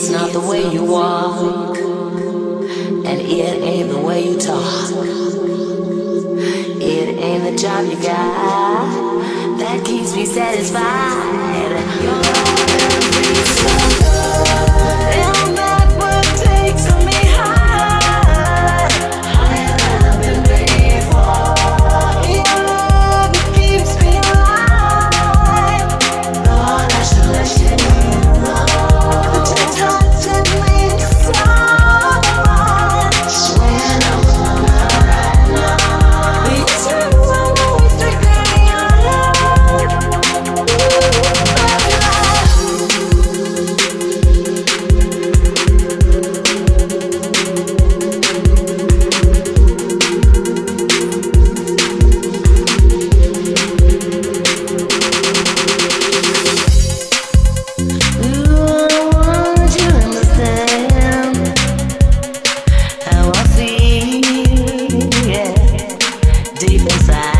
It's not the way you walk, and it ain't the way you talk. It ain't the job you got that keeps me satisfied. You're inside.